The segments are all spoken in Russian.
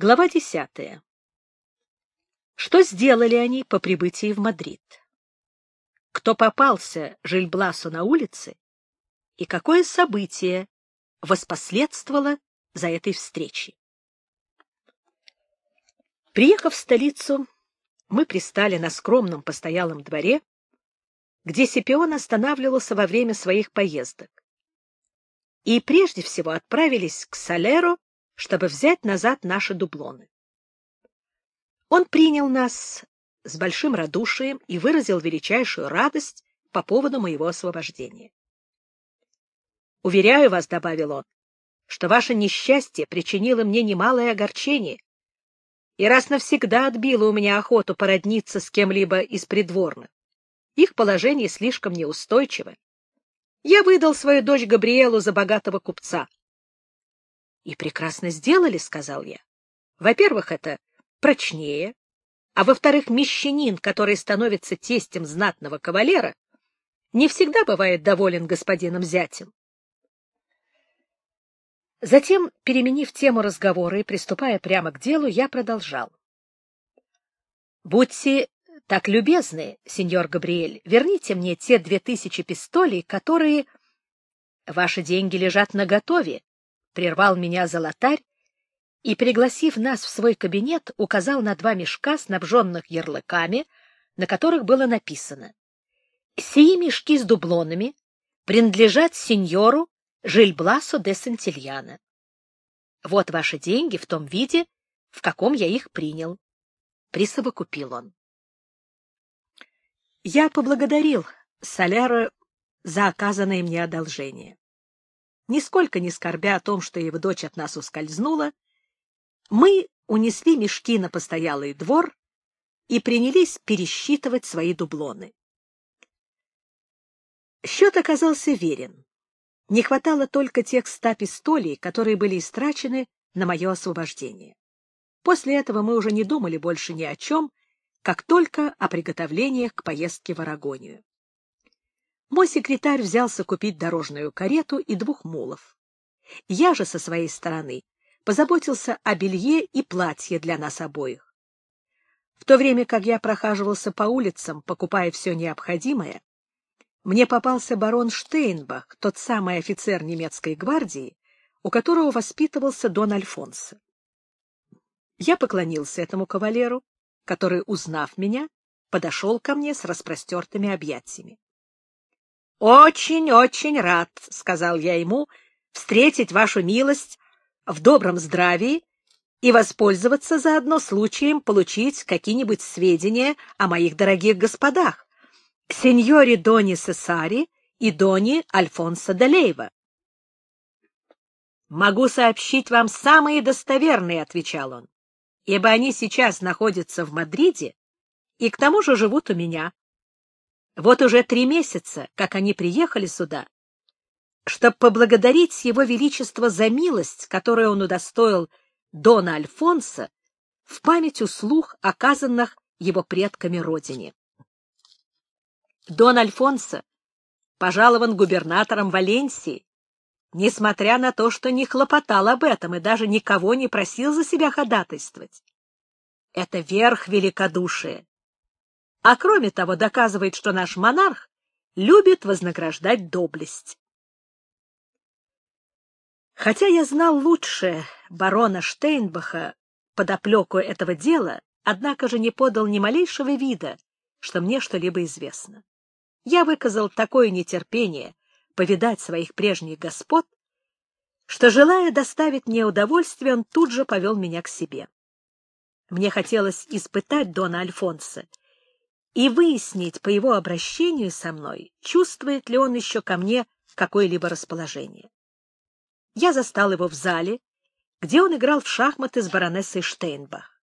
Глава десятая. Что сделали они по прибытии в Мадрид? Кто попался Жильбласу на улице? И какое событие воспоследствовало за этой встречей? Приехав в столицу, мы пристали на скромном постоялом дворе, где Сипион останавливался во время своих поездок. И прежде всего отправились к Салеру чтобы взять назад наши дублоны. Он принял нас с большим радушием и выразил величайшую радость по поводу моего освобождения. «Уверяю вас», — добавил он, — «что ваше несчастье причинило мне немалое огорчение и раз навсегда отбило у меня охоту породниться с кем-либо из придворных. Их положение слишком неустойчиво. Я выдал свою дочь Габриэлу за богатого купца. И прекрасно сделали, — сказал я. Во-первых, это прочнее, а во-вторых, мещанин, который становится тестем знатного кавалера, не всегда бывает доволен господином зятем. Затем, переменив тему разговора и приступая прямо к делу, я продолжал. — Будьте так любезны, сеньор Габриэль, верните мне те две тысячи пистолей, которые... Ваши деньги лежат наготове, прервал меня золотарь и, пригласив нас в свой кабинет, указал на два мешка, снабженных ярлыками, на которых было написано «Сии мешки с дублонами принадлежат сеньору Жильбласу де Сантильяна. Вот ваши деньги в том виде, в каком я их принял. Присовокупил он. Я поблагодарил Соляра за оказанное мне одолжение нисколько не скорбя о том, что его дочь от нас ускользнула, мы унесли мешки на постоялый двор и принялись пересчитывать свои дублоны. Счет оказался верен. Не хватало только тех ста пистолей, которые были истрачены на мое освобождение. После этого мы уже не думали больше ни о чем, как только о приготовлениях к поездке в Арагонию. Мой секретарь взялся купить дорожную карету и двух мулов. Я же со своей стороны позаботился о белье и платье для нас обоих. В то время как я прохаживался по улицам, покупая все необходимое, мне попался барон Штейнбах, тот самый офицер немецкой гвардии, у которого воспитывался Дон Альфонсо. Я поклонился этому кавалеру, который, узнав меня, подошел ко мне с распростертыми объятиями. Очень-очень рад, — сказал я ему, — встретить вашу милость в добром здравии и воспользоваться заодно случаем получить какие-нибудь сведения о моих дорогих господах, сеньоре Дони Сесари и Дони Альфонсо де Лейва. «Могу сообщить вам самые достоверные», — отвечал он, — «ибо они сейчас находятся в Мадриде и к тому же живут у меня. Вот уже три месяца, как они приехали сюда, чтобы поблагодарить его величество за милость, которую он удостоил Дона Альфонса в память услуг, оказанных его предками родине. Дон Альфонсо пожалован губернатором Валенсии, несмотря на то, что не хлопотал об этом и даже никого не просил за себя ходатайствовать. Это верх великодушия, а кроме того доказывает, что наш монарх любит вознаграждать доблесть. Хотя я знал лучше барона Штейнбаха подоплеку этого дела, однако же не подал ни малейшего вида, что мне что-либо известно. Я выказал такое нетерпение повидать своих прежних господ, что, желая доставить мне удовольствие, он тут же повел меня к себе. Мне хотелось испытать Дона Альфонса и выяснить по его обращению со мной, чувствует ли он еще ко мне какое-либо расположение. Я застал его в зале, где он играл в шахматы с баронессой Штейнбах.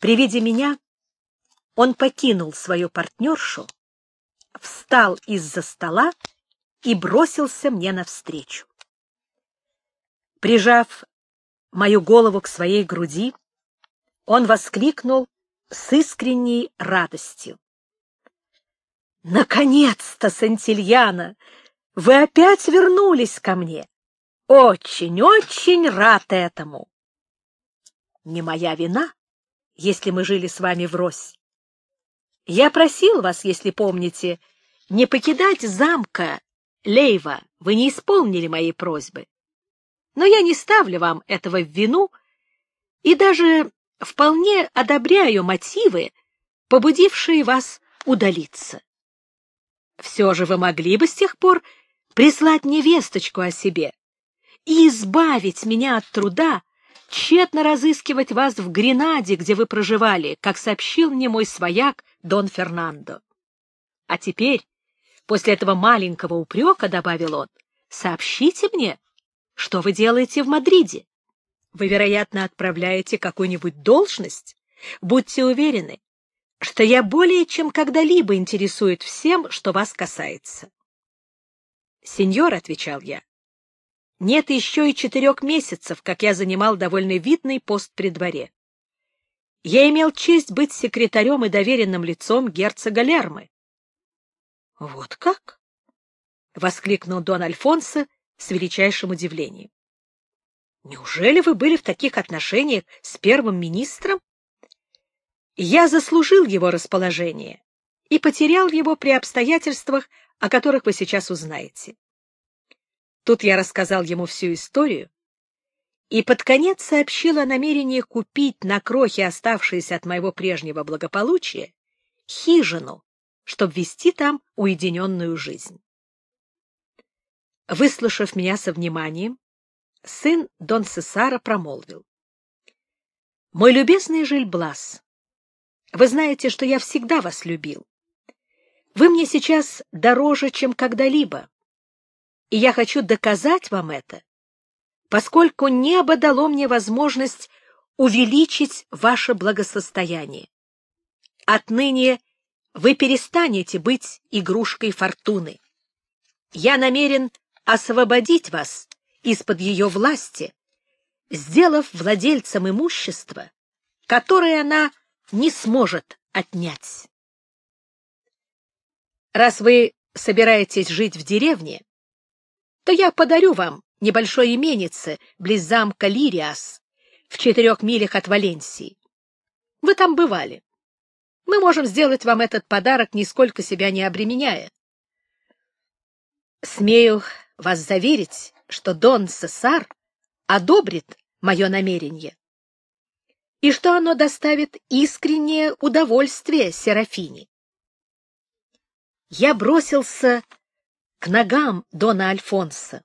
При виде меня он покинул свою партнершу, встал из-за стола и бросился мне навстречу. Прижав мою голову к своей груди, он воскликнул с искренней радостью. «Наконец-то, Сантильяна, вы опять вернулись ко мне! Очень-очень рад этому!» не моя вина, если мы жили с вами врозь. Я просил вас, если помните, не покидать замка Лейва. Вы не исполнили моей просьбы. Но я не ставлю вам этого в вину и даже вполне одобряю мотивы, побудившие вас удалиться. Все же вы могли бы с тех пор прислать мне весточку о себе и избавить меня от труда тщетно разыскивать вас в Гренаде, где вы проживали, как сообщил мне мой свояк Дон Фернандо. А теперь, после этого маленького упрека, — добавил он, — сообщите мне, что вы делаете в Мадриде. Вы, вероятно, отправляете какую-нибудь должность. Будьте уверены, что я более чем когда-либо интересует всем, что вас касается. — Сеньор, — отвечал я, — нет еще и четырех месяцев, как я занимал довольно видный пост при дворе. Я имел честь быть секретарем и доверенным лицом герцога Лермы. — Вот как? — воскликнул Дон Альфонсо с величайшим удивлением. — Неужели вы были в таких отношениях с первым министром? Я заслужил его расположение и потерял его при обстоятельствах, о которых вы сейчас узнаете. Тут я рассказал ему всю историю и под конец сообщил о намерении купить на крохи, оставшиеся от моего прежнего благополучия, хижину, чтобы вести там уединенную жизнь. Выслушав меня со вниманием, сын Дон Сесара промолвил. — Мой любезный Жильблас, вы знаете, что я всегда вас любил. Вы мне сейчас дороже, чем когда-либо. И я хочу доказать вам это, поскольку небо дало мне возможность увеличить ваше благосостояние. Отныне вы перестанете быть игрушкой фортуны. Я намерен освободить вас из-под ее власти, сделав владельцем имущества, которое она не сможет отнять. Раз вы собираетесь жить в деревне, то я подарю вам небольшое именице близ замка Лириас в четырех милях от Валенсии. Вы там бывали. Мы можем сделать вам этот подарок, нисколько себя не обременяя. Смею вас заверить, что Дон Сесар одобрит мое намерение и что оно доставит искреннее удовольствие Серафине. Я бросился к ногам Дона Альфонса,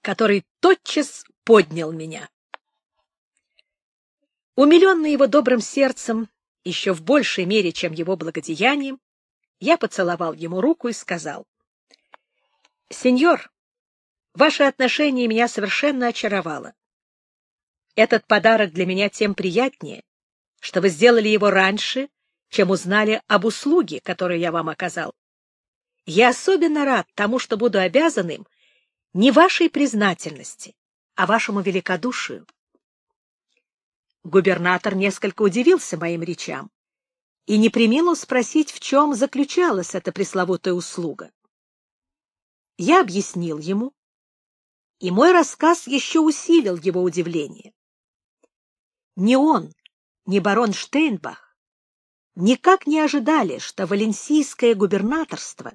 который тотчас поднял меня. Умиленный его добрым сердцем, еще в большей мере, чем его благодеянием, я поцеловал ему руку и сказал, «Сеньор, ваше отношение меня совершенно очаровало. Этот подарок для меня тем приятнее, что вы сделали его раньше, чем узнали об услуге, которую я вам оказал. Я особенно рад тому, что буду обязан им не вашей признательности, а вашему великодушию. Губернатор несколько удивился моим речам и не приминул спросить, в чем заключалась эта пресловутая услуга. Я объяснил ему, и мой рассказ еще усилил его удивление. Ни он, ни барон Штейнбах никак не ожидали, что валенсийское губернаторство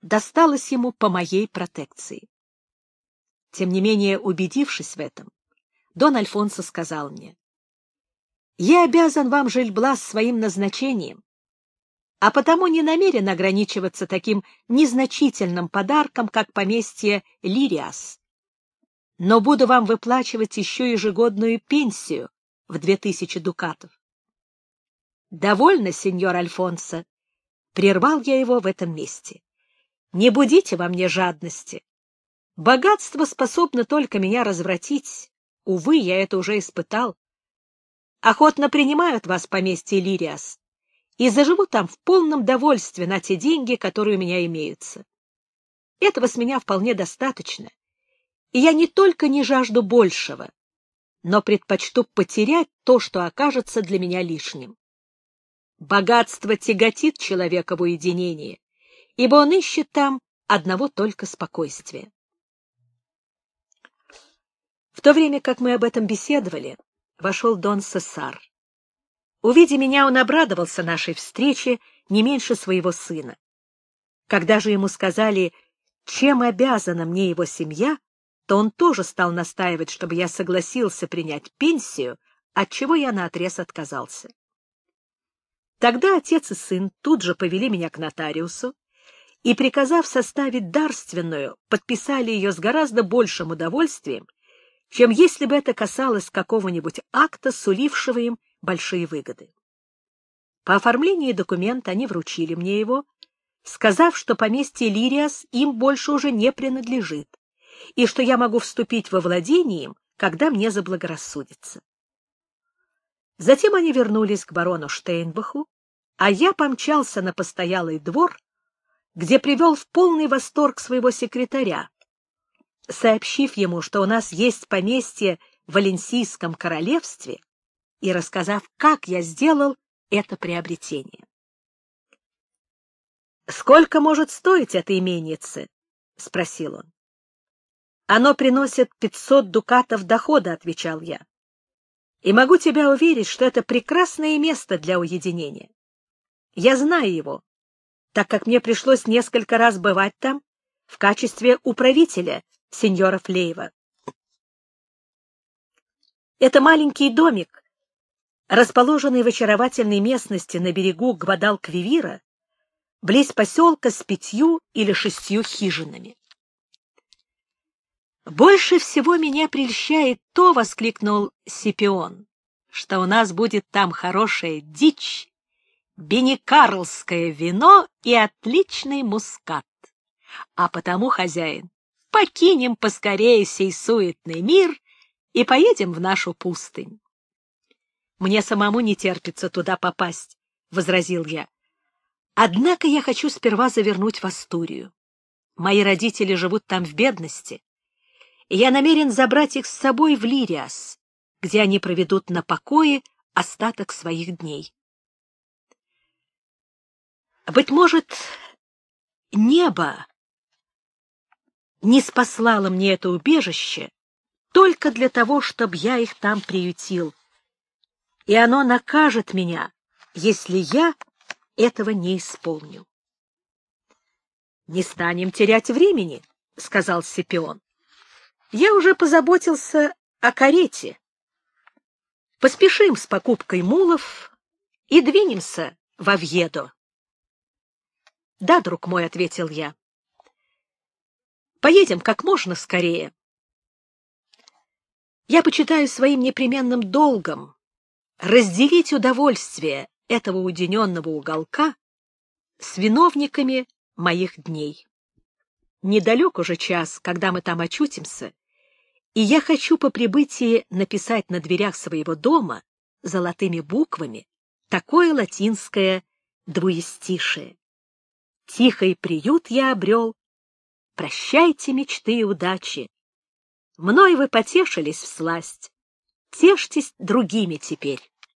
досталось ему по моей протекции. Тем не менее, убедившись в этом, Дон Альфонсо сказал мне, «Я обязан вам, Жильблас, своим назначением, а потому не намерен ограничиваться таким незначительным подарком, как поместье Лириас, но буду вам выплачивать еще ежегодную пенсию в две тысячи дукатов. «Довольно, сеньор Альфонсо!» — прервал я его в этом месте. «Не будите во мне жадности. Богатство способно только меня развратить. Увы, я это уже испытал. Охотно принимают вас поместье Лириас и заживу там в полном довольстве на те деньги, которые у меня имеются. Этого с меня вполне достаточно, и я не только не жажду большего, но предпочту потерять то, что окажется для меня лишним. Богатство тяготит человека в уединении, ибо он ищет там одного только спокойствия. В то время как мы об этом беседовали, вошел Дон Сесар. Увидя меня, он обрадовался нашей встрече не меньше своего сына. Когда же ему сказали, чем обязана мне его семья, то он тоже стал настаивать, чтобы я согласился принять пенсию, от чего я наотрез отказался. Тогда отец и сын тут же повели меня к нотариусу и, приказав составить дарственную, подписали ее с гораздо большим удовольствием, чем если бы это касалось какого-нибудь акта, сулившего им большие выгоды. По оформлении документа они вручили мне его, сказав, что поместье Лириас им больше уже не принадлежит, и что я могу вступить во владение им, когда мне заблагорассудится. Затем они вернулись к барону Штейнбаху, а я помчался на постоялый двор, где привел в полный восторг своего секретаря, сообщив ему, что у нас есть поместье в Валенсийском королевстве, и рассказав, как я сделал это приобретение. «Сколько может стоить это именице?» — спросил он. «Оно приносит пятьсот дукатов дохода», — отвечал я. «И могу тебя уверить, что это прекрасное место для уединения. Я знаю его, так как мне пришлось несколько раз бывать там в качестве управителя сеньора Флейва. Это маленький домик, расположенный в очаровательной местности на берегу Гвадалквивира, близ поселка с пятью или шестью хижинами. «Больше всего меня прельщает то, — воскликнул Сипион, — что у нас будет там хорошая дичь, бенекарлское вино и отличный мускат. А потому, хозяин, покинем поскорее сей суетный мир и поедем в нашу пустынь. Мне самому не терпится туда попасть, — возразил я. Однако я хочу сперва завернуть в Астурию. Мои родители живут там в бедности, я намерен забрать их с собой в Лириас, где они проведут на покое остаток своих дней. Быть может, небо не спаслало мне это убежище только для того, чтобы я их там приютил, и оно накажет меня, если я этого не исполню. — Не станем терять времени, — сказал Сципион. — Я уже позаботился о карете. Поспешим с покупкой мулов и двинемся в Авьедо. — Да, друг мой, — ответил я. — Поедем как можно скорее. Я почитаю своим непременным долгом разделить удовольствие этого уединенного уголка с виновниками моих дней. Недалек уже час, когда мы там очутимся, и я хочу по прибытии написать на дверях своего дома золотыми буквами такое латинское двуестишее. Тихий приют я обрел, прощайте мечты и удачи. Мной вы потешились в сласть, тешьтесь другими теперь.